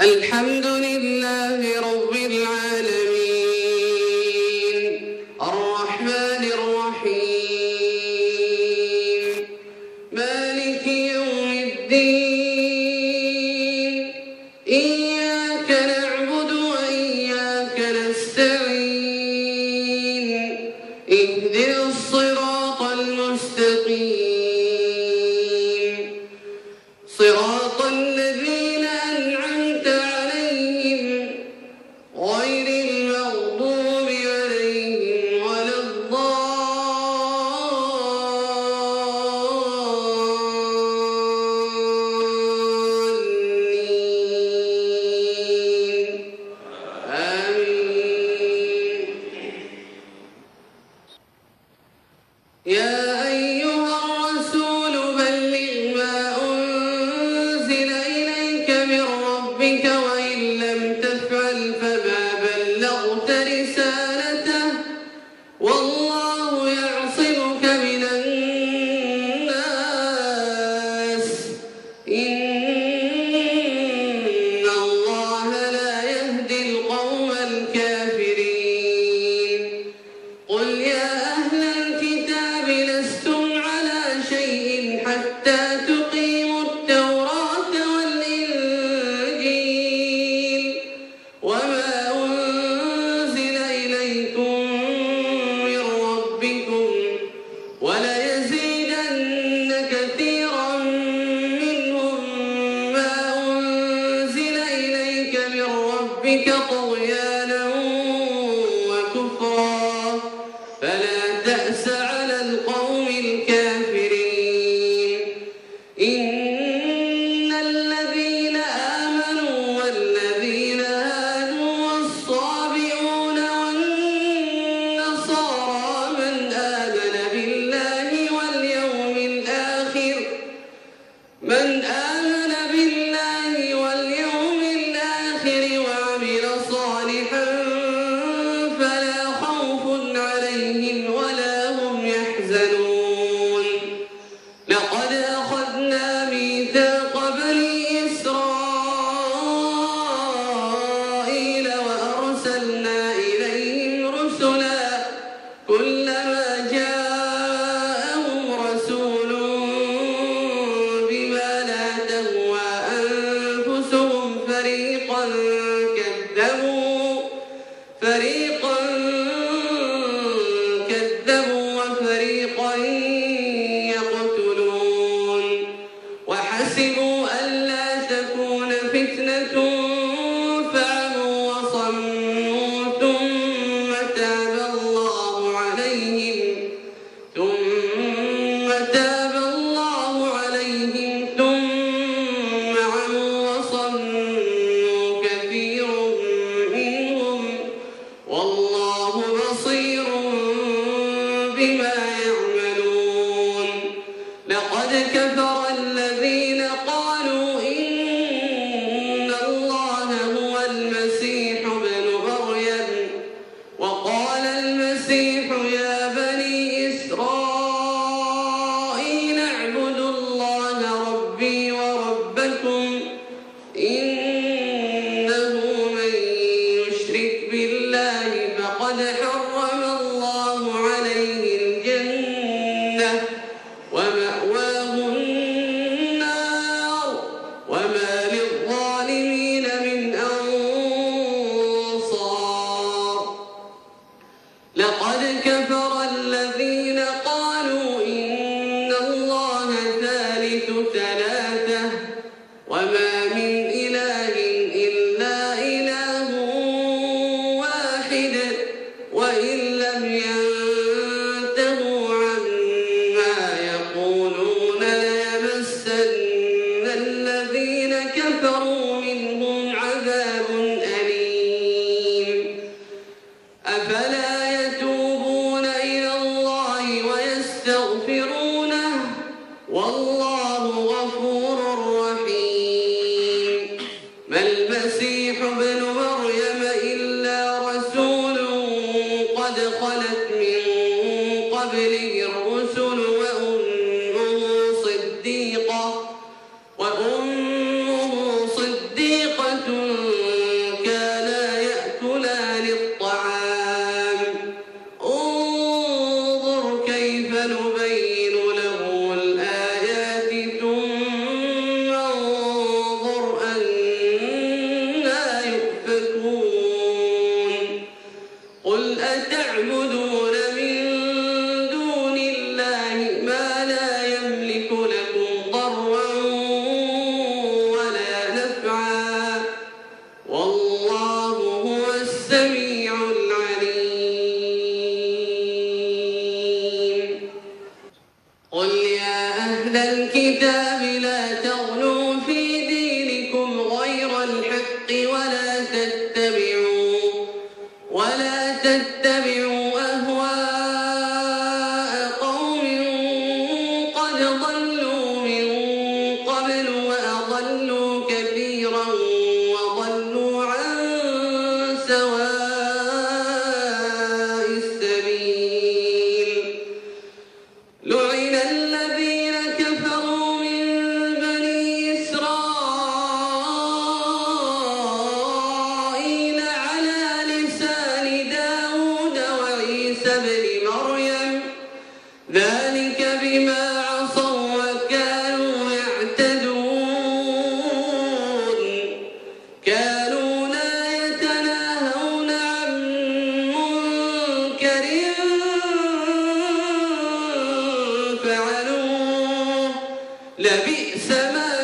الحمد لله رب العالمين. الرحمن الرحيم. مالك يوم الدين. em campo. فتنة كفروا من لبئس ما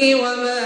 كانوا يؤمنون بالله والنبي وما